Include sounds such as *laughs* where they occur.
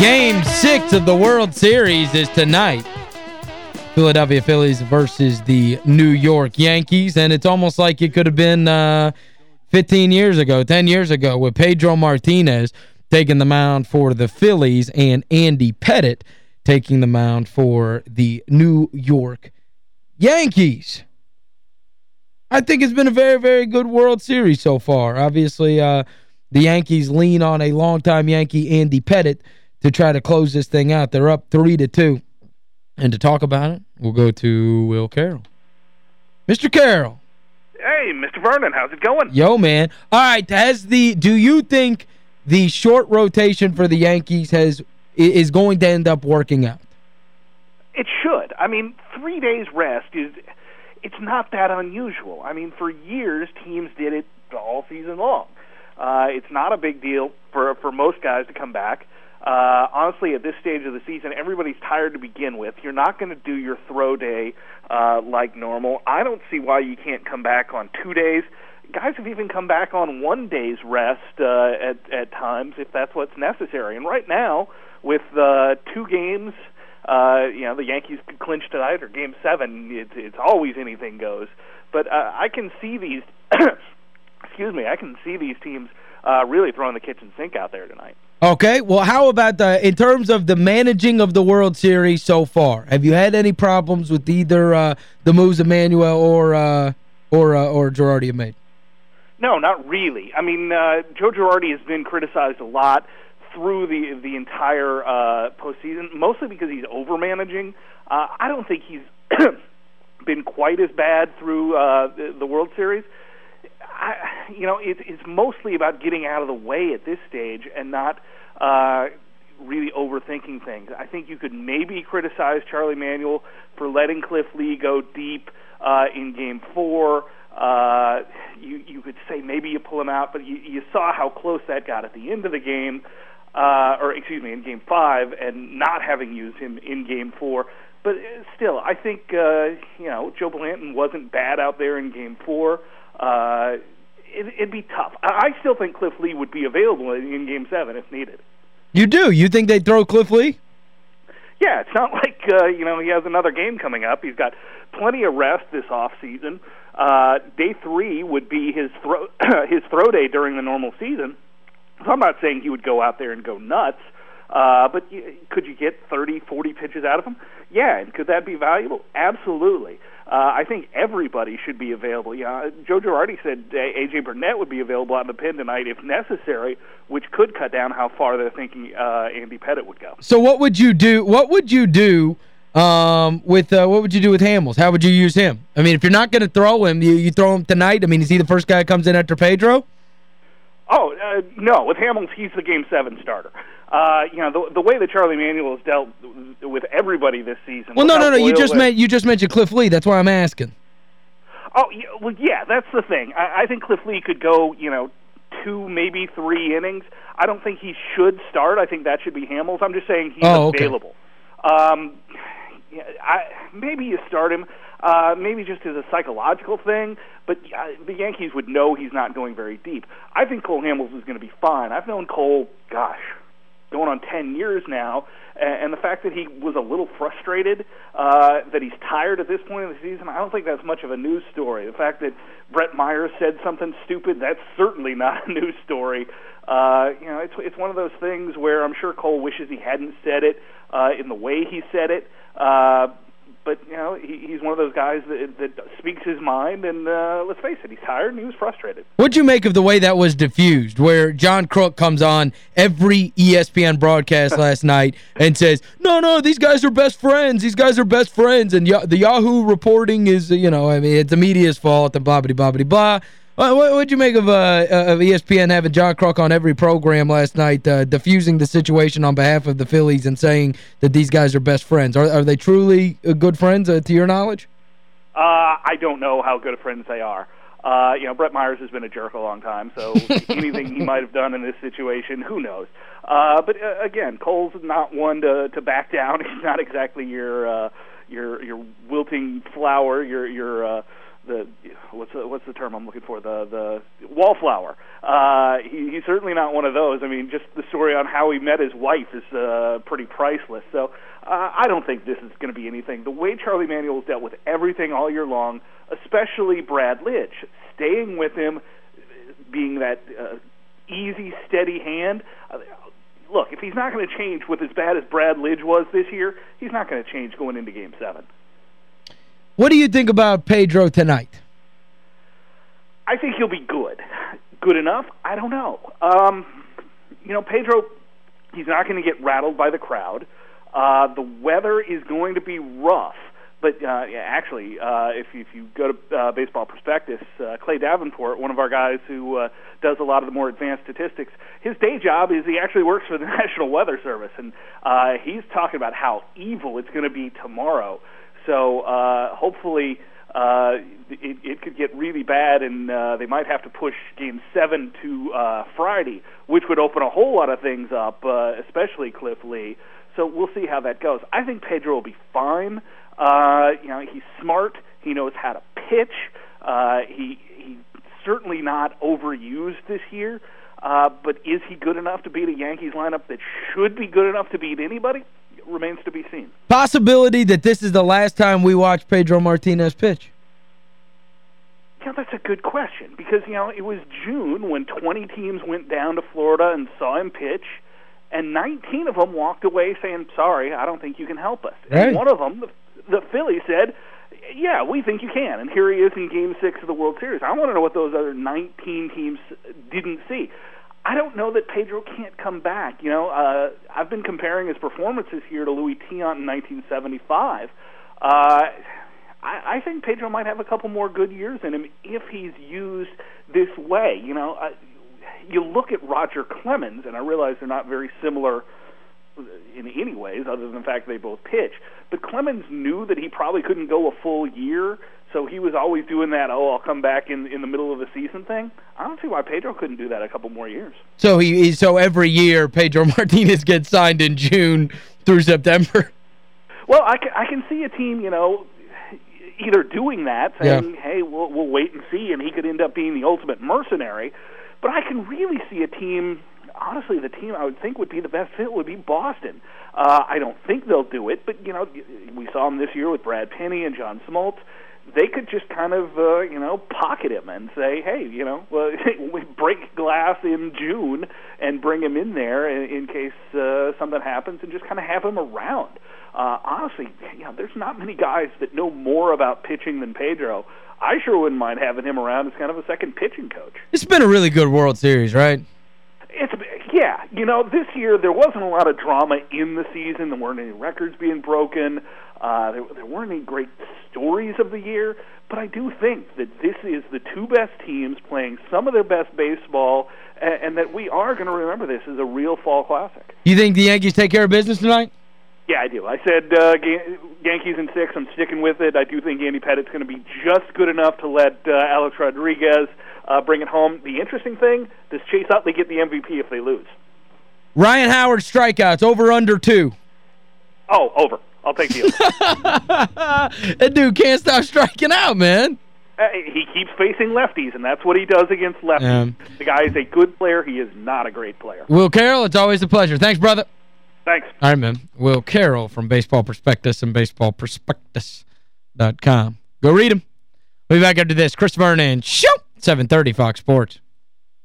Game six of the World Series is tonight. Philadelphia Phillies versus the New York Yankees. And it's almost like it could have been uh, 15 years ago, 10 years ago, with Pedro Martinez taking the mound for the Phillies and Andy Pettitte taking the mound for the New York Yankees. I think it's been a very, very good World Series so far. Obviously, uh, the Yankees lean on a longtime Yankee, Andy Pettitte, to try to close this thing out. They're up 3 to two. And to talk about it, we'll go to Will Carroll. Mr. Carroll. Hey, Mr. Vernon, how's it going? Yo, man. All right, has the do you think the short rotation for the Yankees has is going to end up working out? It should. I mean, 3 days rest is it's not that unusual. I mean, for years teams did it all season long. Uh, it's not a big deal for for most guys to come back. Uh, honestly, at this stage of the season, everybody's tired to begin with. You're not going to do your throw day uh, like normal. I don't see why you can't come back on two days. Guys have even come back on one day's rest uh, at at times if that's what's necessary. And right now, with uh, two games, uh, you know the Yankees could clinch tonight or Game Seven. It's it's always anything goes. But uh, I can see these. *coughs* excuse me. I can see these teams uh, really throwing the kitchen sink out there tonight. Okay, well, how about the in terms of the managing of the World Series so far? Have you had any problems with either uh, the moves Emmanuel or uh, or uh, or Girardi have made? No, not really. I mean, uh, Joe Girardi has been criticized a lot through the the entire uh, postseason, mostly because he's over managing. Uh, I don't think he's *clears throat* been quite as bad through uh, the, the World Series. I, you know, it, it's mostly about getting out of the way at this stage and not uh, really overthinking things. I think you could maybe criticize Charlie Manuel for letting Cliff Lee go deep uh, in Game Four. Uh, you you could say maybe you pull him out, but you, you saw how close that got at the end of the game, uh, or excuse me, in Game Five, and not having used him in Game Four. But uh, still, I think uh, you know Joe Blanton wasn't bad out there in Game Four uh, it, it'd be tough. I I still think Cliff Lee would be available in in Game 7 if needed. You do? You think they'd throw Cliff Lee? Yeah, it's not *laughs* like, uh, you know, he has another game coming up. He's got plenty of rest this off season. Uh, day three would be his throw *clears throat* his throw day during the normal season. So I'm not saying he would go out there and go nuts, uh, but could you get 30, 40 pitches out of him? Yeah, and could that be valuable? Absolutely. Uh, I think everybody should be available. Yeah, Joe Girardi said A.J. Burnett would be available on the pin tonight if necessary, which could cut down how far they're thinking uh, Andy Pettitte would go. So what would you do? What would you do um, with uh, what would you do with Hamels? How would you use him? I mean, if you're not going to throw him, you, you throw him tonight. I mean, is he the first guy that comes in after Pedro? Oh, uh, no. With Hamels, he's the Game 7 starter. Uh, you know, the, the way that Charlie Manuel has dealt with everybody this season. Well, no, no, no. You just, meant, you just mentioned Cliff Lee. That's why I'm asking. Oh, yeah, well, yeah, that's the thing. I, I think Cliff Lee could go, you know, two, maybe three innings. I don't think he should start. I think that should be Hamels. I'm just saying he's oh, okay. available. Um, yeah, I, maybe you start him. Uh, maybe just as a psychological thing, but uh, the Yankees would know he's not going very deep. I think Cole Hamels is going to be fine. I've known Cole, gosh, going on 10 years now, and the fact that he was a little frustrated, uh, that he's tired at this point in the season, I don't think that's much of a news story. The fact that Brett Myers said something stupid, that's certainly not a *laughs* news story. Uh, you know, it's it's one of those things where I'm sure Cole wishes he hadn't said it uh, in the way he said it. Uh, but you know he, he's one of those guys that, that speaks his mind, and uh, let's face it, he's tired and he was frustrated. What'd you make of the way that was diffused, where John Kruk comes on every ESPN broadcast *laughs* last night and says, no, no, these guys are best friends, these guys are best friends, and the Yahoo reporting is, you know, I mean, it's the media's fault, and blah, blah, blah, blah, blah. What would you make of uh, of ESPN having John Kruk on every program last night, uh, diffusing the situation on behalf of the Phillies and saying that these guys are best friends? Are, are they truly uh, good friends, uh, to your knowledge? Uh, I don't know how good of friends they are. Uh, you know, Brett Myers has been a jerk a long time, so *laughs* anything he might have done in this situation, who knows? Uh, but uh, again, Cole's not one to to back down. *laughs* He's not exactly your uh, your your wilting flower, your your uh, the what's the, what's the term I'm looking for the the wallflower. Uh, he, he's certainly not one of those. I mean, just the story on how he met his wife is uh, pretty priceless. So uh, I don't think this is going to be anything. The way Charlie Manuel's dealt with everything all year long, especially Brad Lidge, staying with him, being that uh, easy, steady hand. Uh, look, if he's not going to change with as bad as Brad Lidge was this year, he's not going to change going into Game Seven. What do you think about Pedro tonight? I think he'll be good. Good enough? I don't know. Um, you know, Pedro, he's not going to get rattled by the crowd. Uh, the weather is going to be rough. But uh, yeah, actually, uh, if, if you go to uh, Baseball Prospectus, uh, Clay Davenport, one of our guys who uh, does a lot of the more advanced statistics, his day job is he actually works for the *laughs* National Weather Service, and uh, he's talking about how evil it's going to be tomorrow. So uh, hopefully uh, it, it could get really bad, and uh, they might have to push Game Seven to uh, Friday, which would open a whole lot of things up, uh, especially Cliff Lee. So we'll see how that goes. I think Pedro will be fine. Uh, you know, he's smart. He knows how to pitch. Uh, he he's certainly not overused this year. Uh, but is he good enough to beat a Yankees lineup that should be good enough to beat anybody? Remains to be seen. Possibility that this is the last time we watch Pedro Martinez pitch? Yeah, that's a good question because, you know, it was June when 20 teams went down to Florida and saw him pitch, and 19 of them walked away saying, sorry, I don't think you can help us. Right. And one of them, the, the Phillies, said, yeah, we think you can. And here he is in Game 6 of the World Series. I want to know what those other 19 teams didn't see. I don't know that Pedro can't come back. You know, uh, I've been comparing his performances here to Luis Tiant in 1975. Uh, I, I think Pedro might have a couple more good years in him if he's used this way. You know, uh, you look at Roger Clemens, and I realize they're not very similar in any ways, other than the fact they both pitch. But Clemens knew that he probably couldn't go a full year so he was always doing that. Oh, I'll come back in in the middle of the season thing. I don't see why Pedro couldn't do that a couple more years. So he so every year Pedro *laughs* Martinez gets signed in June through September. Well, I can, I can see a team, you know, either doing that, saying, yeah. "Hey, we'll we'll wait and see," and he could end up being the ultimate mercenary. But I can really see a team. Honestly, the team I would think would be the best fit would be Boston. Uh, I don't think they'll do it, but you know, we saw them this year with Brad Penny and John Smoltz they could just kind of uh, you know pocket him and say, hey, you know, well, *laughs* we break glass in June and bring him in there in, in case uh, something happens, and just kind of have him around. Uh, honestly, you know, there's not many guys that know more about pitching than Pedro. I sure wouldn't mind having him around as kind of a second pitching coach. It's been a really good World Series, right? It's yeah, you know, this year there wasn't a lot of drama in the season. There weren't any records being broken. Uh, there, there weren't any great stories of the year, but I do think that this is the two best teams playing some of their best baseball, and, and that we are going to remember this as a real fall classic. You think the Yankees take care of business tonight? Yeah, I do. I said uh, Yankees in six. I'm sticking with it. I do think Andy Pettitte's going to be just good enough to let uh, Alex Rodriguez uh, bring it home. The interesting thing, does Chase Utley get the MVP if they lose? Ryan Howard strikeouts, over under two. Oh, over. I'll take the over. *laughs* *laughs* that dude can't stop striking out, man. Uh, he keeps facing lefties, and that's what he does against lefties. The guy is a good player. He is not a great player. Will Carroll, it's always a pleasure. Thanks, brother. Thanks. All right, man. Will Carroll from Baseball Prospectus and BaseballProspectus.com. Go read him. We'll be back after this. Chris Vernon, show 730 Fox Sports.